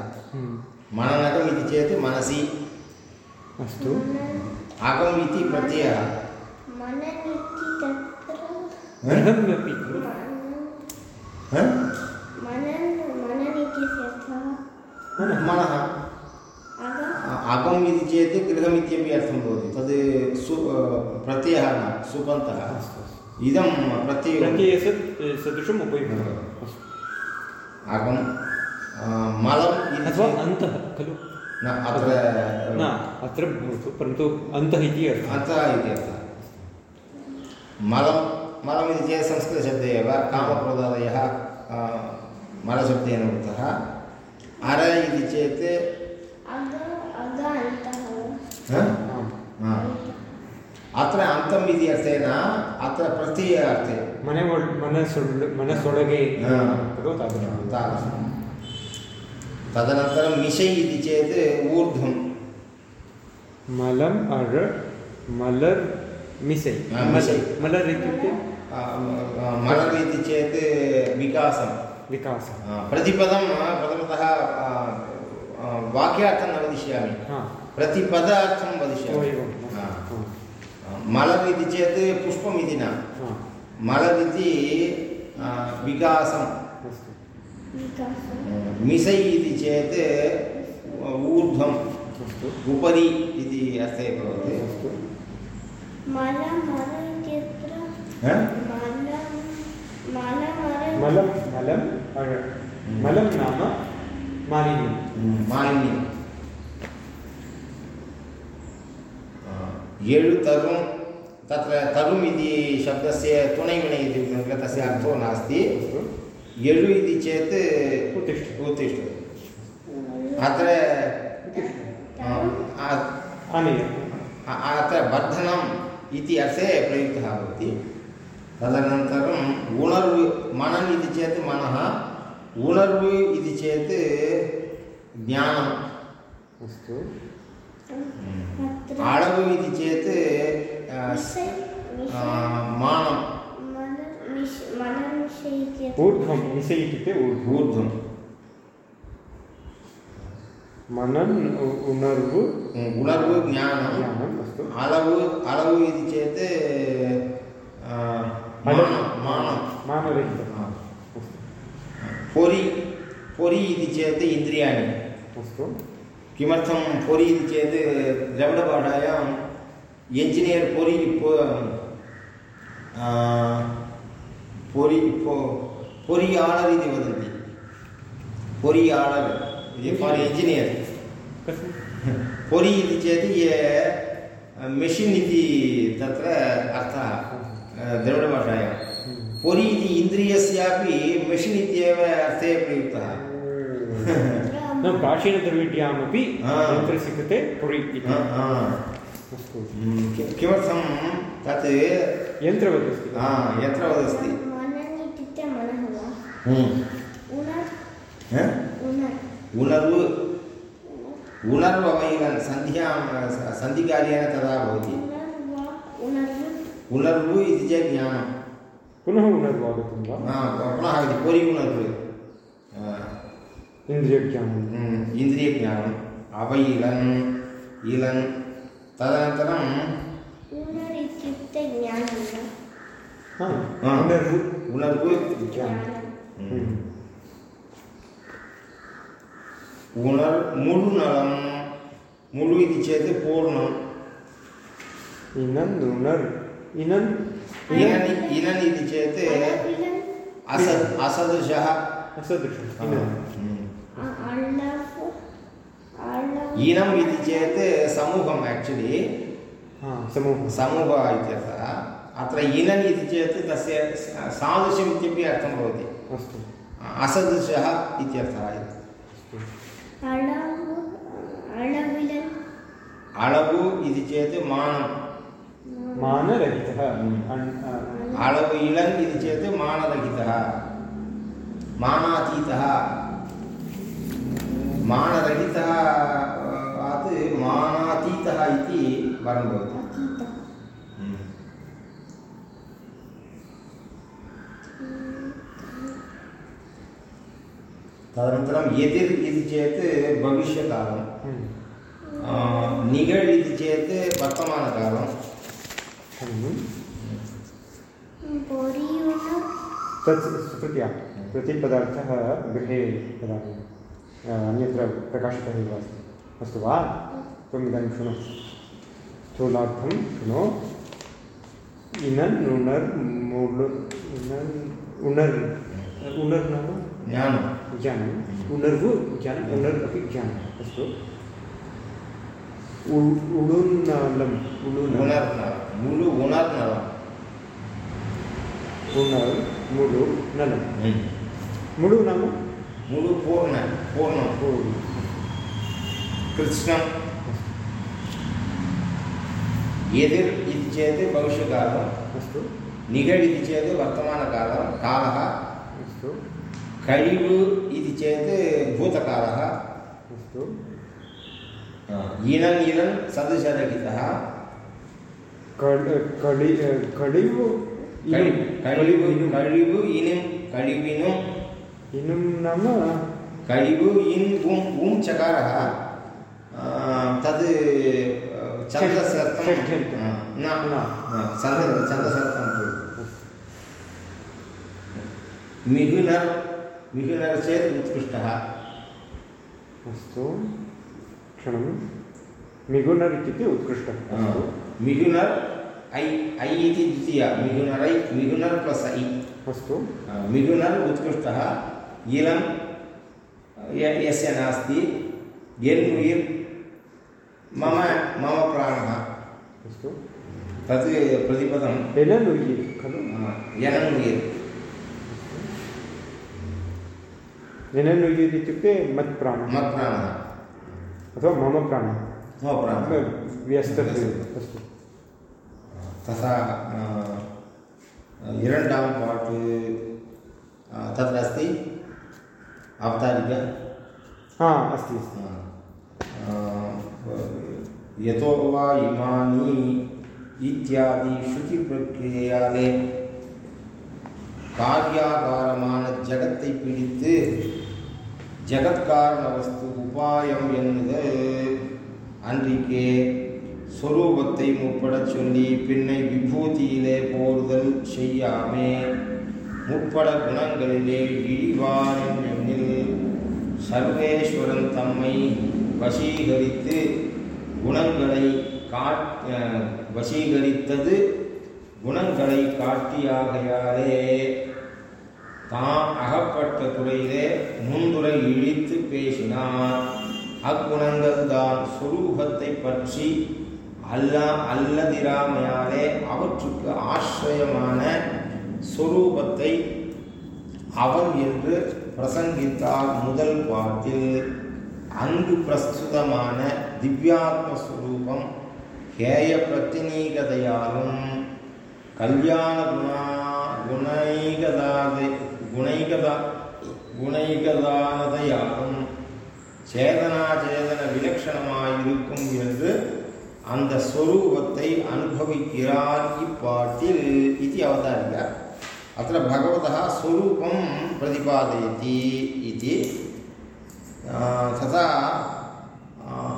इति चेत् मनसि। अस्तु। अगम् इति प्रत्ययः। ह? मनः। मनः अगम् इति चेत् गृहमित्यपि अर्थं भवति। तद् सु प्रत्ययः न सुपन्तः। अस्तु अस्तु। इदं प्रत्ययः प्रत्ययसद् सदृशम् उपयुक्तः अस्तु अगं अ, मलम् अथवा अन्तः खलु? न अत्र न अत्र भवतु परन्तु अन्तः इति अर्थः। अन्तः इति अर्थः। मलं मलम् इति चेत् संस्कृतशब्दे एव कामक्रोधादयः अ, मलशब्देन उक्तः। अर इति चेत् अत्र अन्तम् इति अर्थेन अत्र प्रत्यय अर्थे मने मनसोडगे तदनन्तरं मिशै इति चेत् ऊर्ध्वं मलम् अर् मलर् मिसै मिसै मलर् इत्युक्ते मलर् इति चेत् विकासं विकासः प्रतिपदं प्रथमतः वाक्यार्थं न वदिष्यामि प्रतिपदार्थं वदिष्यामि इति चेत् पुष्पम् इति न अस्तु। विकासः मिसै इति चेत् ऊर्ध्वम्। उपरि इति अर्थे भवति। मल ह? नाम मालिन्यं मालिन्यं एळु तरुं तत्र तरुम् इति शब्दस्य तुणैमणि इति उक्तं तस्य अर्थो नास्ति एळु इति चेत् उत्तिष्ठ उत्तिष्ठति अत्र आनय अत्र वर्धनम् इति अर्थे प्रयुक्तः भवति तदनन्तरम् उणर्व् मनन् इति चेत् मनः उणर्व् इति चेत् ज्ञानम् अस्तु अळव् इति चेत् मानं ऊर्ध्वं मिसै इत्युक्ते ऊर्ध्वम् ऊर्ध्वं। मनन् उणर्व् उणर्व् ज्ञानं। ज्ञानम् अस्तु। अलव् इति चेत् मानं हा. पोरि इति चेत् इन्द्रियाणि। अस्तु। किमर्थं पोरि इति चेत् द्रविडभाषायाम् एञ्जिनियर् पोरि पोरि पो पोरि आर्डर् इति वदन्ति। पोरि आर्डर् इति फार् एञ्जिनियर् पोरि इति चेत् ये मेशिन् इति तत्र अर्थः द्रविडभाषायां पोरि इति इन्द्रियस्यापि मेशिन् इत्येव अर्थे प्रयुक्तः। न प्राचीनद्रविड्यामपि. यन्त्रस्य कृते पुरि इति। अस्तु। किमर्थं तत् यन्त्रवत् अस्ति हा, उणर् ह? उणर्व् उणर् उणर्व् अवैलन् सन्ध्यां सन्धिकार्येण तदा भवति। उणर्व् इति चेत् ज्ञानं पुनः उणर्व् आगतं वा पुनः इति पोरि उणर्व् इन्द्रियज्ञानं हम्म, इन्द्रियज्ञानम् अवैलन् इलन् तदनन्तरं उणर् इत्युक्ते ज्ञानं वा हा हा. उणर्व् उणर्व् ज्ञानं ज्ञानं हम्म. உணர் முழு நலம் मुळु इति चेत् पूर्णम् इनन् नुनर् इनन् इनन् इनन् इति चेत् அளவிலன் असद् ईनम् इति चेत् समूहम् आक्चुलि समूहः समूहः इत्यर्थः। अत्र ईनन् इति चेत् तस्य सादृश्यम् इत्यपि अर्थं भवति। अस्तु। असदृशः इत्यर्थः अलवु इति चेत् मानं मानरहितः। हम्म। अलवु इलन् इति चेत् मानरहितः। मानातीतः। मानरहितः इति वरं भवति அதீதம் तदनन्तरं यदिर् इति चेत् भविष्यकालं हम्म। आ, निगळ् इति चेत् वर्तमानकालं हम्म। பொரியுணர் तत् स्मृत्या प्रतिपदार्थः गृहे वदामि अ, अन्यत्र प्रकाशितः एव अस्ति अस्तु वा त्वम् इदानीं शृणु स्थूलार्थं शृणु इनन् नुनर् मुळ् इनन् उणर् उणर् नाम ज्ञानं ज्ञानम् उणर्वु ज्ञानम् उणर् अपि ज्ञानम् अस्तु उ- उडुन्नलम् उडुन उणर्नलं मुळु उणर्नलं उणर् मुळु नलं मुळु नाम मुळु पूर्ण पूर्णं पूर् कृत्स्नं यदिर् इति चेत् भविष्यकालं अस्तु निगड् इति चेत् वर्तमानकालं कालः अस्तु कळिवु इति चेत् भूतकालः अस्तु इनन् इनन् सदृशरहितः कड् कडि कडिवु कळिवु इनुम् कळिवु इनिं कळिविनुं इनुं नाम कळिवु इन् उम् उम् चकारः आ, तद् आ, छन्दस्यर्थं षड्यन्तं। आ, न न। आ, छन्द छन्दसर्थं भवति। मिथुनर् मिथुनर् चेत् उत्कृष्टः अस्तु. क्षणं. मिगुनर् इत्युक्ते उत्कृष्टः. मिथुनर् ऐ ऐ इति द्वितीया. मिथुनरै मिथुनर् प्लस् ऐ अस्तु. मिथुनर् उत्कृष्टः इलं यस्य नास्ति यन्मुयिर् मम मम प्राणः। अस्तु। तत् प्रतिपदं। एननुयि खलु? यननुयि एननुयि इत्युक्ते मत्प्राणः मत्प्राणः अथवा मम प्राणः। मम प्राणः। व्यस्त। अस्तु। तथा इरण्डां पाट् तत्र अस्ति। अवतारिका। हा अस्ति यतो वा इमानि இத்தியாதி ஸ்ருதி பிரக்கிரியாலே காரியாகாரமான ஜகத்தை பிடித்து ஜகத்காரண வஸ்து உபாயம் என்பது அன்றிக்கே சொரூபத்தை முற்படச் சொல்லி பின்னை விபூதியிலே போறுதல் செய்யாமே முற்பட குணங்களிலே இழிவான் எண்ணில் சர்வேஸ்வரன் தம்மை வசீகரித்து குணங்களை காட் வசீகரித்தது குணங்களை காட்டியாகையாலே. தாம் அகப்பட்ட துறையிலே முன்துறை இழித்து பேசினார். அக்குணங்கள் தான் சுரூபத்தை பற்றி அல்ல அல்லதிராமையாலே அவற்றுக்கு ஆசிரியமான சொரூபத்தை அவன் என்று பிரசங்கித்தார் முதல் பாட்டில். அங்கு பிரஸ்துதமான திவ்யாத்மஸ்வரூபம் ஹேய பிரத்தினீகதையாலும் கல்யாண குணா குணைகதாதை குணைகதா குணைகதானதையாலும் சேதனாச்சேதன விலட்சணமாயிருக்கும் என்று அந்த ஸ்வரூபத்தை அனுபவிக்கிறார் இப்பாட்டில். இது அவதாரிகார் அத்த பகவத ஸ்வரூபம் பிரதிபாதயதி. இது तथा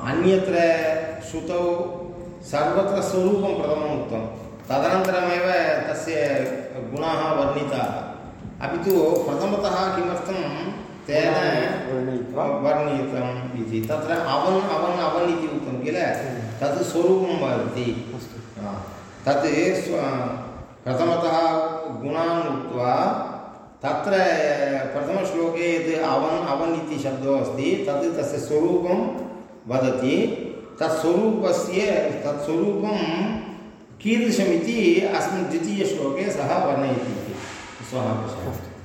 अन्यत्र श्रुतौ सर्वत्र स्वरूपं प्रथमम् उक्तं। तदनन्तरमेव तस्य गुणाः वर्णिताः। अपि तु प्रथमतः किमर्थं तेन वर्णितम् इति। तत्र अवन् अवन् अवन् इति उक्तं किल? तत् स्वरूपं वदति. तत् स्व प्रथमतः गुणान् उक्त्वा तत्र प्रथमश्लोके यत् अवन् अवन् इति शब्दो अस्ति तत् तस्य स्वरूपं वदति। तत्स्वरूपस्य, तत्स्वरूपं कीदृशमिति अस्मिन् द्वितीयश्लोके सः वर्णयति इति। स्वः अस्तु